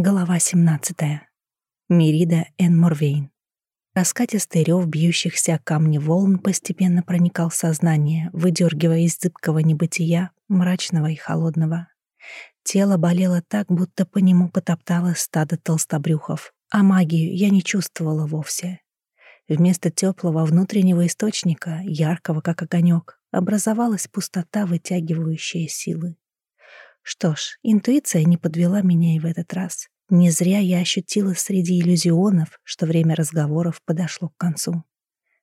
Глава 17. Мирида Эн Морвейн. Раскатистый рев бьющихся камни волн постепенно проникал в сознание, выдергивая из зыбкого небытия, мрачного и холодного. Тело болело так, будто по нему потоптало стадо толстобрюхов, а магию я не чувствовала вовсе. Вместо теплого внутреннего источника, яркого как огонек, образовалась пустота, вытягивающая силы. Что ж, интуиция не подвела меня и в этот раз. Не зря я ощутила среди иллюзионов, что время разговоров подошло к концу.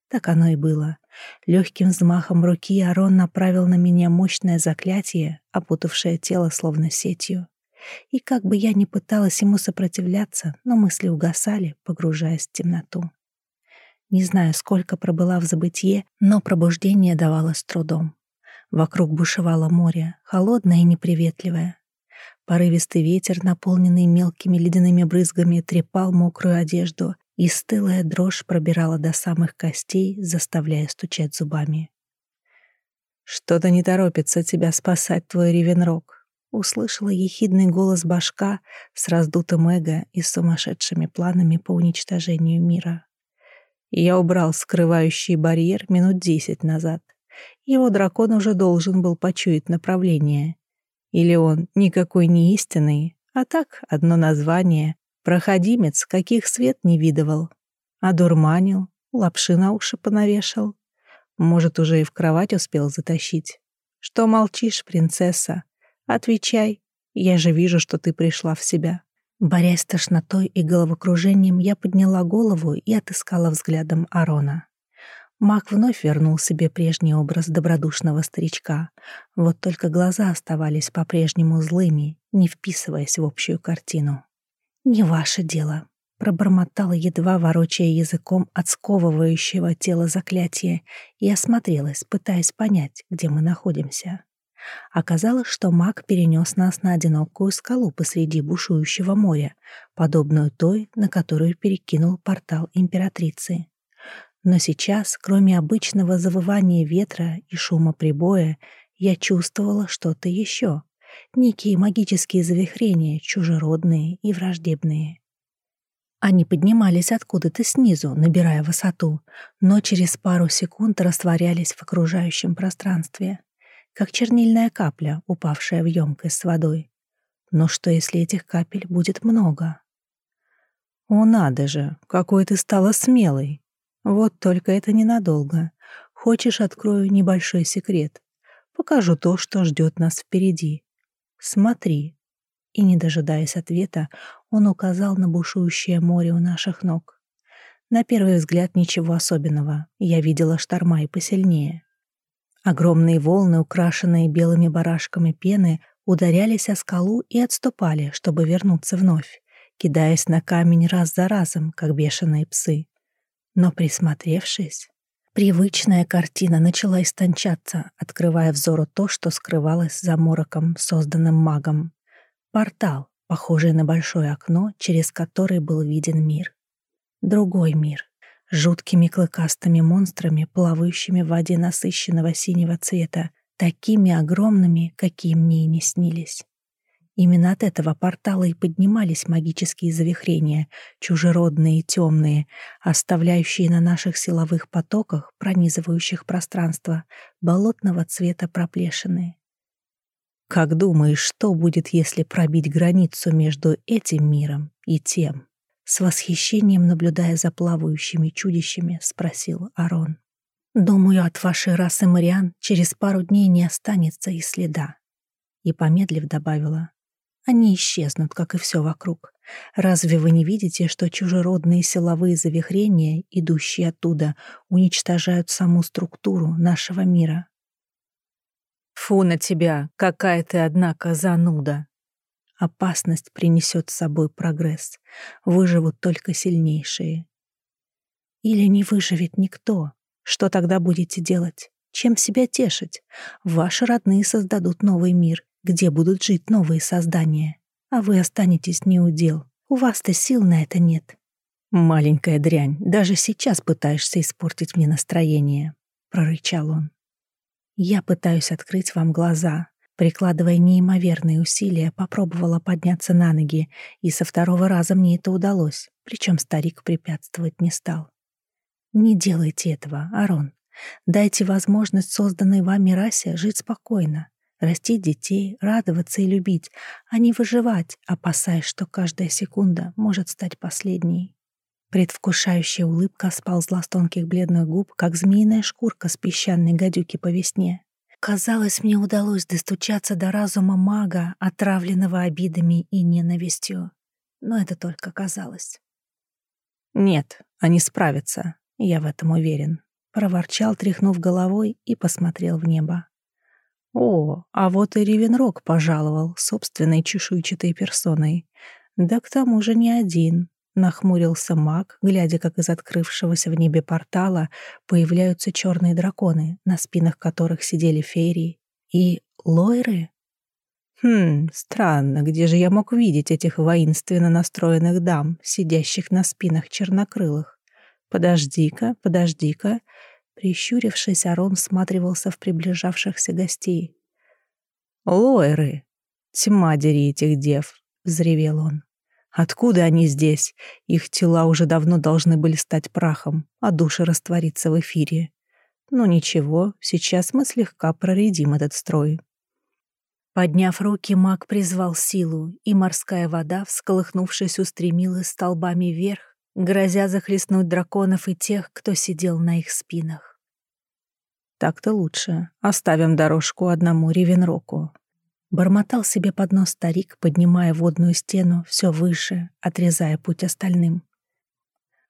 Так оно и было. Легким взмахом руки Арон направил на меня мощное заклятие, опутавшее тело словно сетью. И как бы я ни пыталась ему сопротивляться, но мысли угасали, погружаясь в темноту. Не знаю, сколько пробыла в забытье, но пробуждение давалось трудом. Вокруг бушевало море, холодное и неприветливое. Порывистый ветер, наполненный мелкими ледяными брызгами, трепал мокрую одежду, и стылая дрожь пробирала до самых костей, заставляя стучать зубами. «Что-то не торопится тебя спасать твой Ревенрог», — услышала ехидный голос башка с раздутым эго и сумасшедшими планами по уничтожению мира. Я убрал скрывающий барьер минут десять назад. Его дракон уже должен был почуять направление. Или он никакой не истинный, а так одно название, проходимец, каких свет не видывал. Одурманил, лапши на уши понавешал. Может, уже и в кровать успел затащить. Что молчишь, принцесса? Отвечай, я же вижу, что ты пришла в себя. Борясь с тошнотой и головокружением, я подняла голову и отыскала взглядом Арона. Маг вновь вернул себе прежний образ добродушного старичка, вот только глаза оставались по-прежнему злыми, не вписываясь в общую картину. «Не ваше дело», — пробормотала, едва ворочая языком от сковывающего тела заклятия, и осмотрелась, пытаясь понять, где мы находимся. Оказалось, что маг перенес нас на одинокую скалу посреди бушующего моря, подобную той, на которую перекинул портал императрицы. Но сейчас, кроме обычного завывания ветра и шума прибоя, я чувствовала что-то еще. Некие магические завихрения, чужеродные и враждебные. Они поднимались откуда-то снизу, набирая высоту, но через пару секунд растворялись в окружающем пространстве, как чернильная капля, упавшая в емкость с водой. Но что, если этих капель будет много? «О, надо же, какой ты стала смелой!» Вот только это ненадолго. Хочешь, открою небольшой секрет. Покажу то, что ждет нас впереди. Смотри. И, не дожидаясь ответа, он указал на бушующее море у наших ног. На первый взгляд ничего особенного. Я видела шторма и посильнее. Огромные волны, украшенные белыми барашками пены, ударялись о скалу и отступали, чтобы вернуться вновь, кидаясь на камень раз за разом, как бешеные псы. Но присмотревшись, привычная картина начала истончаться, открывая взору то, что скрывалось за мороком, созданным магом. Портал, похожий на большое окно, через который был виден мир. Другой мир, жуткими клыкастыми монстрами, плавающими в воде насыщенного синего цвета, такими огромными, какие мне и не снились. Именно от этого портала и поднимались магические завихрения, чужеродные и темные, оставляющие на наших силовых потоках, пронизывающих пространство, болотного цвета проплешины. Как думаешь, что будет, если пробить границу между этим миром и тем? С восхищением наблюдая за плавающими чудищами, спросил Арон. Думаю, от вашей расы Мариан через пару дней не останется и следа. И помедлив добавила, они исчезнут, как и все вокруг. Разве вы не видите, что чужеродные силовые завихрения, идущие оттуда, уничтожают саму структуру нашего мира? Фу на тебя, какая ты, однако, зануда. Опасность принесет с собой прогресс. Выживут только сильнейшие. Или не выживет никто. Что тогда будете делать? Чем себя тешить? Ваши родные создадут новый мир, где будут жить новые создания, а вы останетесь неудел. У вас-то сил на это нет. Маленькая дрянь, даже сейчас пытаешься испортить мне настроение, прорычал он. Я пытаюсь открыть вам глаза, Прикладывая неимоверные усилия, попробовала подняться на ноги, и со второго раза мне это удалось, причем старик препятствовать не стал. Не делайте этого, Арон. Дайте возможность созданной вами расе жить спокойно, растить детей, радоваться и любить, а не выживать, опасаясь, что каждая секунда может стать последней. Предвкушающая улыбка сползла с тонких бледных губ, как змеиная шкурка с песчаной гадюки по весне. Казалось, мне удалось достучаться до разума мага, отравленного обидами и ненавистью. Но это только казалось. «Нет, они справятся, я в этом уверен», — проворчал, тряхнув головой и посмотрел в небо. «О, а вот и Ревенрог пожаловал собственной чешуйчатой персоной. Да к тому же не один, Нахмурился маг, глядя, как из открывшегося в небе портала появляются черные драконы, на спинах которых сидели феерии. И лойры? Хм, странно, где же я мог видеть этих воинственно настроенных дам, сидящих на спинах чернокрылых? Подожди-ка, подожди-ка. Прищурившись, Арон всматривался в приближавшихся гостей. «Лойры! Тьма дери этих дев!» — взревел он. Откуда они здесь? Их тела уже давно должны были стать прахом, а души раствориться в эфире. Но ничего, сейчас мы слегка проредим этот строй. Подняв руки, маг призвал силу, и морская вода, всколыхнувшись, устремилась столбами вверх, грозя захлестнуть драконов и тех, кто сидел на их спинах. Так-то лучше. Оставим дорожку одному Ревенроку. Бормотал себе под нос старик, поднимая водную стену все выше, отрезая путь остальным.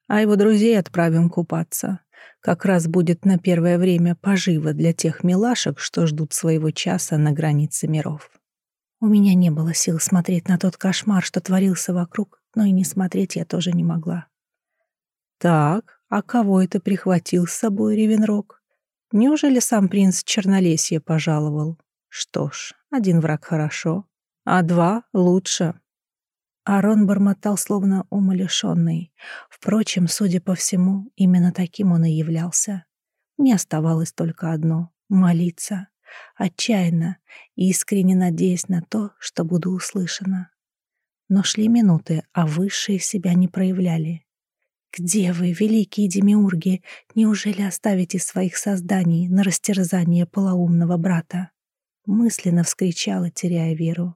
А его друзей отправим купаться. Как раз будет на первое время поживо для тех милашек, что ждут своего часа на границе миров. У меня не было сил смотреть на тот кошмар, что творился вокруг, но и не смотреть я тоже не могла. «Так, а кого это прихватил с собой Ревенрог? Неужели сам принц Чернолесье пожаловал?» Что ж, один враг хорошо, а два лучше. Арон бормотал, словно умалишенный. Впрочем, судя по всему, именно таким он и являлся. Мне оставалось только одно — молиться, отчаянно, искренне надеясь на то, что буду услышана. Но шли минуты, а высшие себя не проявляли. «Где вы, великие демиурги? Неужели оставите своих созданий на растерзание полоумного брата?» мысленно вскричала, теряя веру.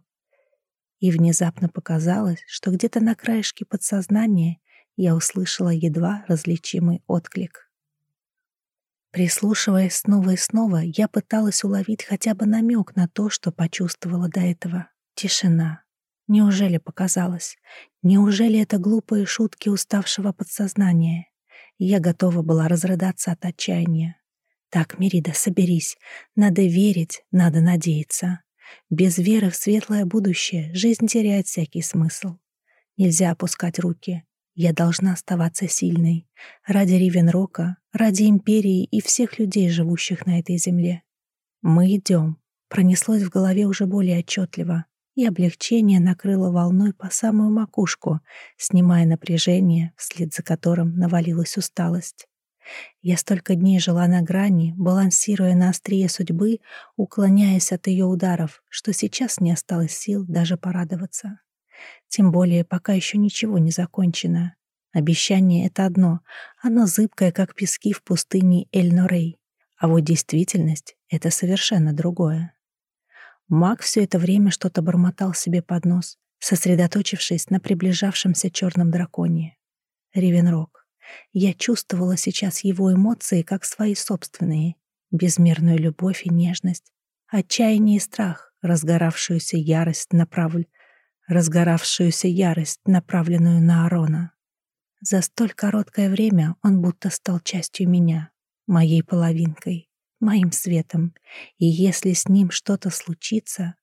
И внезапно показалось, что где-то на краешке подсознания я услышала едва различимый отклик. Прислушиваясь снова и снова, я пыталась уловить хотя бы намек на то, что почувствовала до этого. Тишина. Неужели показалось? Неужели это глупые шутки уставшего подсознания? Я готова была разрыдаться от отчаяния. Так, Мерида, соберись. Надо верить, надо надеяться. Без веры в светлое будущее жизнь теряет всякий смысл. Нельзя опускать руки. Я должна оставаться сильной. Ради Ривенрока, ради Империи и всех людей, живущих на этой земле. Мы идем. Пронеслось в голове уже более отчетливо, и облегчение накрыло волной по самую макушку, снимая напряжение, вслед за которым навалилась усталость. Я столько дней жила на грани, балансируя на острие судьбы, уклоняясь от ее ударов, что сейчас не осталось сил даже порадоваться. Тем более, пока еще ничего не закончено. Обещание — это одно, оно зыбкое, как пески в пустыне Эль-Норей. А вот действительность — это совершенно другое. Маг все это время что-то бормотал себе под нос, сосредоточившись на приближавшемся черном драконе. Ревенрог. Я чувствовала сейчас его эмоции как свои собственные. Безмерную любовь и нежность, отчаяние и страх, разгоравшуюся ярость направль, разгоравшуюся ярость, направленную на Арона. За столь короткое время он будто стал частью меня, моей половинкой, моим светом, и если с ним что-то случится...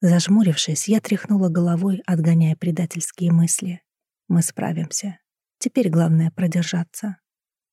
Зажмурившись, я тряхнула головой, отгоняя предательские мысли. Мы справимся. Теперь главное продержаться.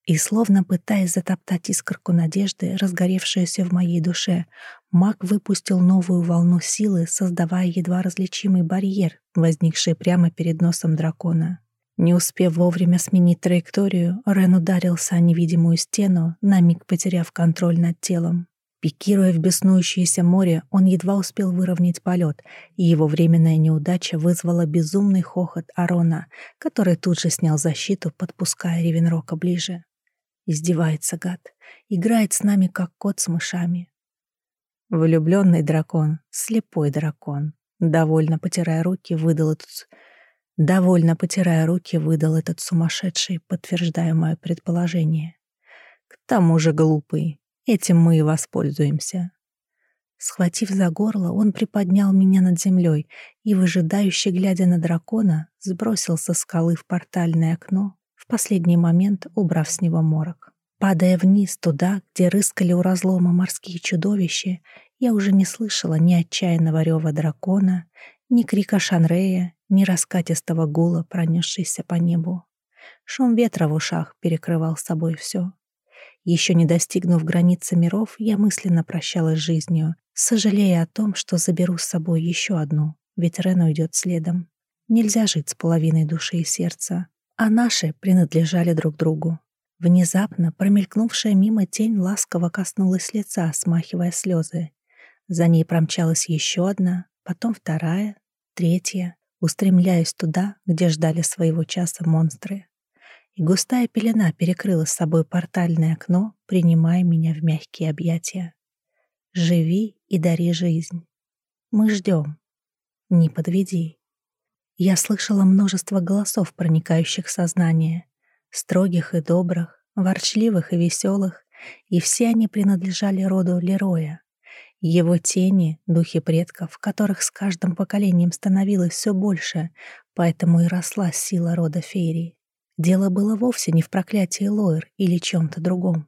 И словно пытаясь затоптать искорку надежды, разгоревшуюся в моей душе, маг выпустил новую волну силы, создавая едва различимый барьер, возникший прямо перед носом дракона. Не успев вовремя сменить траекторию, Рен ударился о невидимую стену, на миг потеряв контроль над телом. Пикируя в беснующееся море, он едва успел выровнять полет, и его временная неудача вызвала безумный хохот Арона, который тут же снял защиту, подпуская Ревенрока ближе. Издевается гад, играет с нами, как кот с мышами. Влюбленный дракон, слепой дракон, довольно потирая руки, выдал этот... Довольно потирая руки, выдал этот сумасшедший, подтверждая мое предположение. К тому же глупый, Этим мы и воспользуемся. Схватив за горло, он приподнял меня над землей и, выжидающе глядя на дракона, сбросил со скалы в портальное окно, в последний момент убрав с него морок. Падая вниз туда, где рыскали у разлома морские чудовища, я уже не слышала ни отчаянного рева дракона, ни крика Шанрея, ни раскатистого гула, пронесшийся по небу. Шум ветра в ушах перекрывал собой все. Еще не достигнув границы миров, я мысленно прощалась с жизнью, сожалея о том, что заберу с собой еще одну, ведь Рен уйдет следом. Нельзя жить с половиной души и сердца, а наши принадлежали друг другу. Внезапно промелькнувшая мимо тень ласково коснулась лица, смахивая слезы. За ней промчалась еще одна, потом вторая, третья, устремляясь туда, где ждали своего часа монстры и густая пелена перекрыла с собой портальное окно, принимая меня в мягкие объятия. Живи и дари жизнь. Мы ждем. Не подведи. Я слышала множество голосов, проникающих в сознание, строгих и добрых, ворчливых и веселых, и все они принадлежали роду Лероя. Его тени — духи предков, которых с каждым поколением становилось все больше, поэтому и росла сила рода Фейри. Дело было вовсе не в проклятии Лоэр или чем-то другом.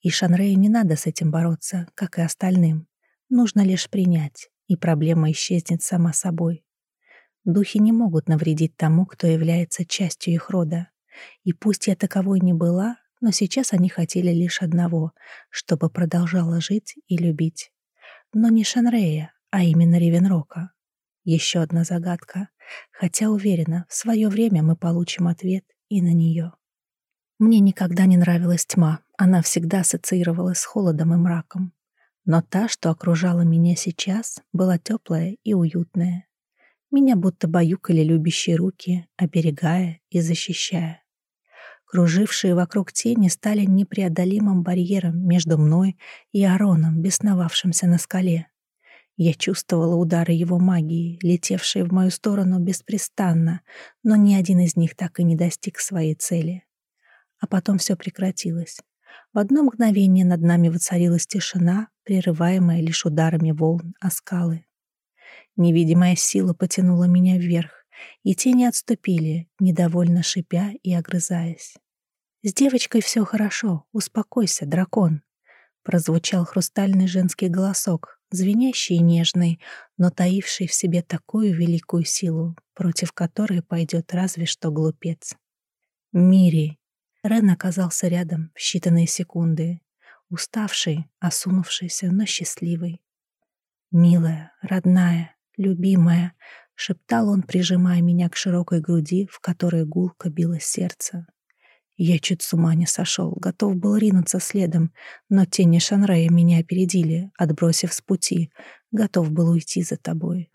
И Шанрею не надо с этим бороться, как и остальным. Нужно лишь принять, и проблема исчезнет сама собой. Духи не могут навредить тому, кто является частью их рода. И пусть я таковой не была, но сейчас они хотели лишь одного, чтобы продолжала жить и любить. Но не Шанрея, а именно Ревенрока. Еще одна загадка. Хотя уверена, в свое время мы получим ответ и на нее. Мне никогда не нравилась тьма, она всегда ассоциировалась с холодом и мраком. Но та, что окружала меня сейчас, была теплая и уютная. Меня будто баюкали любящие руки, оберегая и защищая. Кружившие вокруг тени стали непреодолимым барьером между мной и Ароном, бесновавшимся на скале. Я чувствовала удары его магии, летевшие в мою сторону беспрестанно, но ни один из них так и не достиг своей цели. А потом все прекратилось. В одно мгновение над нами воцарилась тишина, прерываемая лишь ударами волн о скалы. Невидимая сила потянула меня вверх, и тени отступили, недовольно шипя и огрызаясь. «С девочкой все хорошо, успокойся, дракон», — прозвучал хрустальный женский голосок, звенящий и нежный, но таивший в себе такую великую силу, против которой пойдет разве что глупец. Мири. Рен оказался рядом в считанные секунды, уставший, осунувшийся, но счастливый. «Милая, родная, любимая», — шептал он, прижимая меня к широкой груди, в которой гулко билось сердце. Я чуть с ума не сошел, готов был ринуться следом, но тени Шанрая меня опередили, отбросив с пути, готов был уйти за тобой.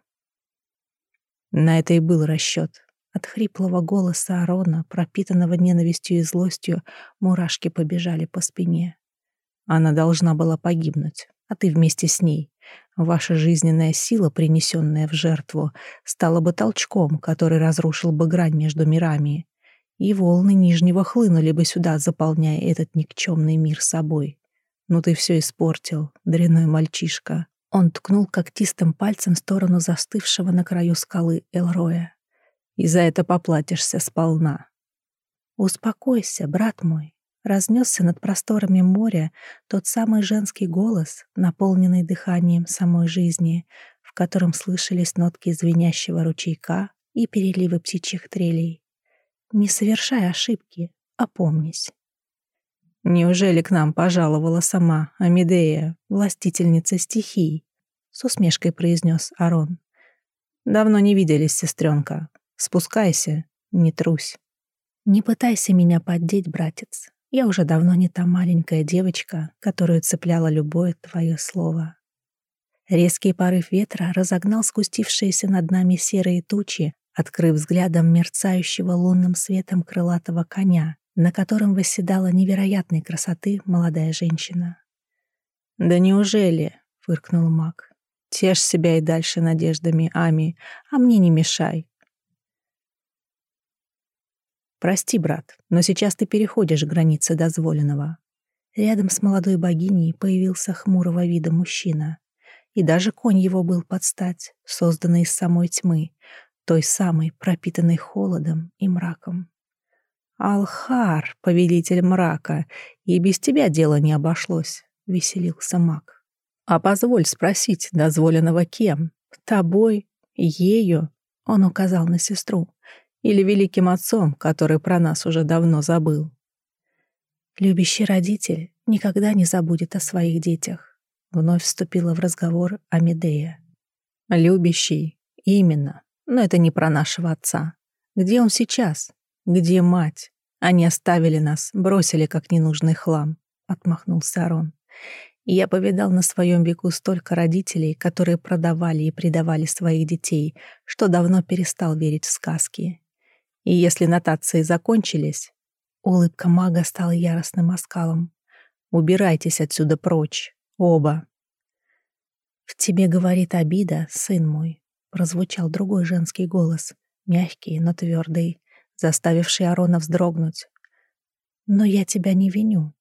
На это и был расчет. От хриплого голоса Арона, пропитанного ненавистью и злостью, мурашки побежали по спине. Она должна была погибнуть, а ты вместе с ней. Ваша жизненная сила, принесенная в жертву, стала бы толчком, который разрушил бы грань между мирами и волны Нижнего хлынули бы сюда, заполняя этот никчемный мир собой. Ну ты все испортил, дряной мальчишка. Он ткнул когтистым пальцем в сторону застывшего на краю скалы Элроя. И за это поплатишься сполна. Успокойся, брат мой. Разнесся над просторами моря тот самый женский голос, наполненный дыханием самой жизни, в котором слышались нотки звенящего ручейка и переливы птичьих трелей. Не совершай ошибки, опомнись. Неужели к нам пожаловала сама Амидея, властительница стихий? С усмешкой произнес Арон. Давно не виделись, сестренка. Спускайся, не трусь. Не пытайся меня поддеть, братец. Я уже давно не та маленькая девочка, которую цепляло любое твое слово. Резкий порыв ветра разогнал скустившиеся над нами серые тучи, открыв взглядом мерцающего лунным светом крылатого коня, на котором восседала невероятной красоты молодая женщина. «Да неужели?» — фыркнул маг. «Тешь себя и дальше надеждами, Ами, а мне не мешай». «Прости, брат, но сейчас ты переходишь границы дозволенного». Рядом с молодой богиней появился хмурого вида мужчина и даже конь его был под стать, созданный из самой тьмы, той самой, пропитанной холодом и мраком. «Алхар, повелитель мрака, и без тебя дело не обошлось», — веселился маг. «А позволь спросить, дозволенного кем? Тобой? Ею?» — он указал на сестру. «Или великим отцом, который про нас уже давно забыл?» Любящий родитель никогда не забудет о своих детях. Вновь вступила в разговор Амедея. «Любящий. Именно. Но это не про нашего отца. Где он сейчас? Где мать? Они оставили нас, бросили как ненужный хлам», — отмахнулся Арон. «Я повидал на своем веку столько родителей, которые продавали и предавали своих детей, что давно перестал верить в сказки. И если нотации закончились...» Улыбка мага стала яростным оскалом. «Убирайтесь отсюда прочь. Оба. «В тебе говорит обида, сын мой», — прозвучал другой женский голос, мягкий, но твердый, заставивший Арона вздрогнуть. «Но я тебя не виню».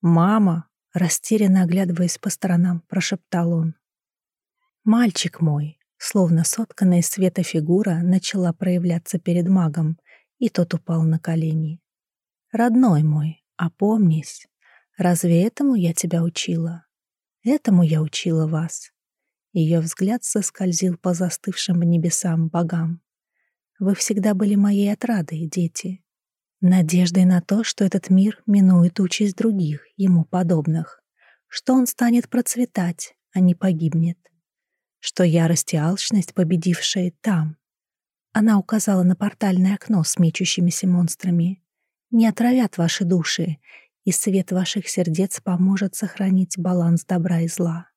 «Мама», — растерянно оглядываясь по сторонам, прошептал он. «Мальчик мой», словно сотканная из света фигура, начала проявляться перед магом, и тот упал на колени. «Родной мой, опомнись, Разве этому я тебя учила? Этому я учила вас. Ее взгляд соскользил по застывшим небесам богам. Вы всегда были моей отрадой, дети. Надеждой на то, что этот мир минует участь других, ему подобных. Что он станет процветать, а не погибнет. Что ярость и алчность, победившие там. Она указала на портальное окно с мечущимися монстрами. Не отравят ваши души и свет ваших сердец поможет сохранить баланс добра и зла.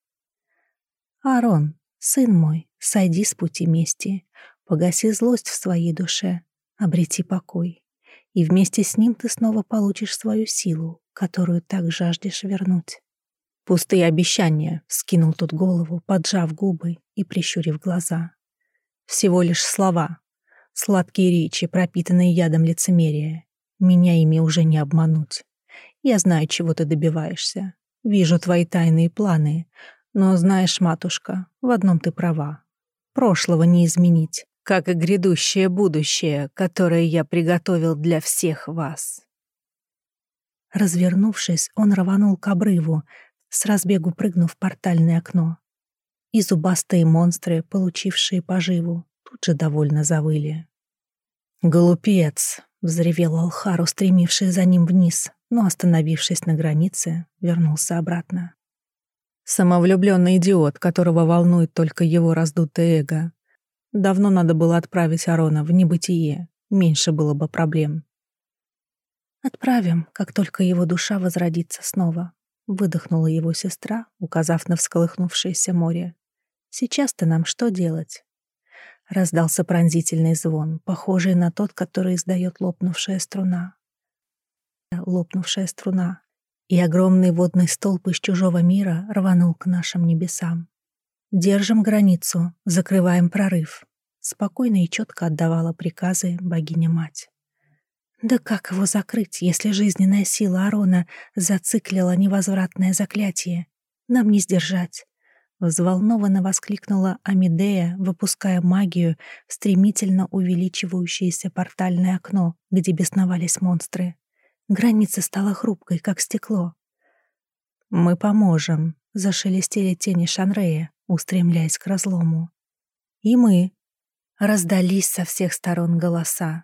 Аарон, сын мой, сойди с пути мести, погаси злость в своей душе, обрети покой, и вместе с ним ты снова получишь свою силу, которую так жаждешь вернуть. Пустые обещания, скинул тут голову, поджав губы и прищурив глаза. Всего лишь слова, сладкие речи, пропитанные ядом лицемерия. Меня ими уже не обмануть. Я знаю, чего ты добиваешься. Вижу твои тайные планы. Но знаешь, матушка, в одном ты права. Прошлого не изменить, как и грядущее будущее, которое я приготовил для всех вас. Развернувшись, он рванул к обрыву, с разбегу прыгнув в портальное окно. И зубастые монстры, получившие поживу, тут же довольно завыли. «Глупец!» — взревел Алхар, устремивший за ним вниз, но, остановившись на границе, вернулся обратно. Самовлюбленный идиот, которого волнует только его раздутое эго. Давно надо было отправить Арона в небытие, меньше было бы проблем. «Отправим, как только его душа возродится снова», — выдохнула его сестра, указав на всколыхнувшееся море. «Сейчас-то нам что делать?» Раздался пронзительный звон, похожий на тот, который издает лопнувшая струна лопнувшая струна, и огромный водный столб из чужого мира рванул к нашим небесам. «Держим границу, закрываем прорыв», — спокойно и четко отдавала приказы богиня-мать. Да как его закрыть, если жизненная сила Арона зациклила невозвратное заклятие? Нам не сдержать. Взволнованно воскликнула Амидея, выпуская магию в стремительно увеличивающееся портальное окно, где бесновались монстры. Граница стала хрупкой, как стекло. «Мы поможем», — зашелестели тени Шанрея, устремляясь к разлому. «И мы», — раздались со всех сторон голоса.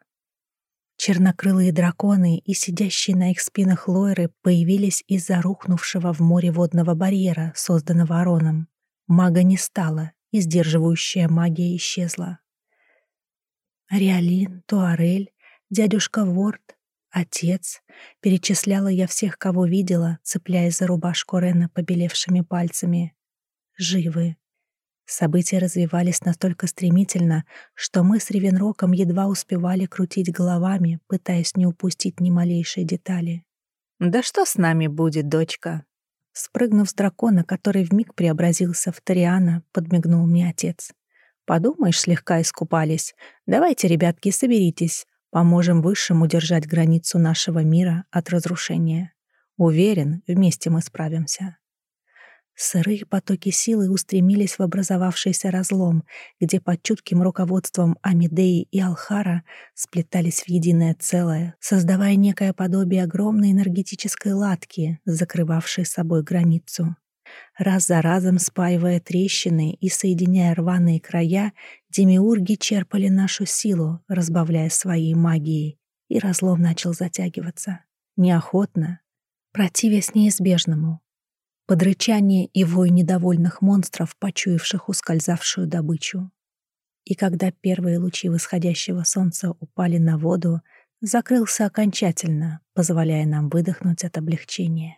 Чернокрылые драконы и сидящие на их спинах лойры появились из-за рухнувшего в море водного барьера, созданного Ароном. Мага не стало, и сдерживающая магия исчезла. Риалин, Туарель, дядюшка Ворд, Отец. Перечисляла я всех, кого видела, цепляясь за рубашку Рена побелевшими пальцами. Живы. События развивались настолько стремительно, что мы с Ревенроком едва успевали крутить головами, пытаясь не упустить ни малейшей детали. «Да что с нами будет, дочка?» Спрыгнув с дракона, который вмиг преобразился в Ториана, подмигнул мне отец. «Подумаешь, слегка искупались. Давайте, ребятки, соберитесь. Поможем Высшим удержать границу нашего мира от разрушения. Уверен, вместе мы справимся». Сырые потоки силы устремились в образовавшийся разлом, где под чутким руководством Амидеи и Алхара сплетались в единое целое, создавая некое подобие огромной энергетической латки, закрывавшей собой границу. Раз за разом спаивая трещины и соединяя рваные края, демиурги черпали нашу силу, разбавляя своей магией, и разлом начал затягиваться. Неохотно, противясь неизбежному, под рычание и вой недовольных монстров, почуявших ускользавшую добычу. И когда первые лучи восходящего солнца упали на воду, закрылся окончательно, позволяя нам выдохнуть от облегчения.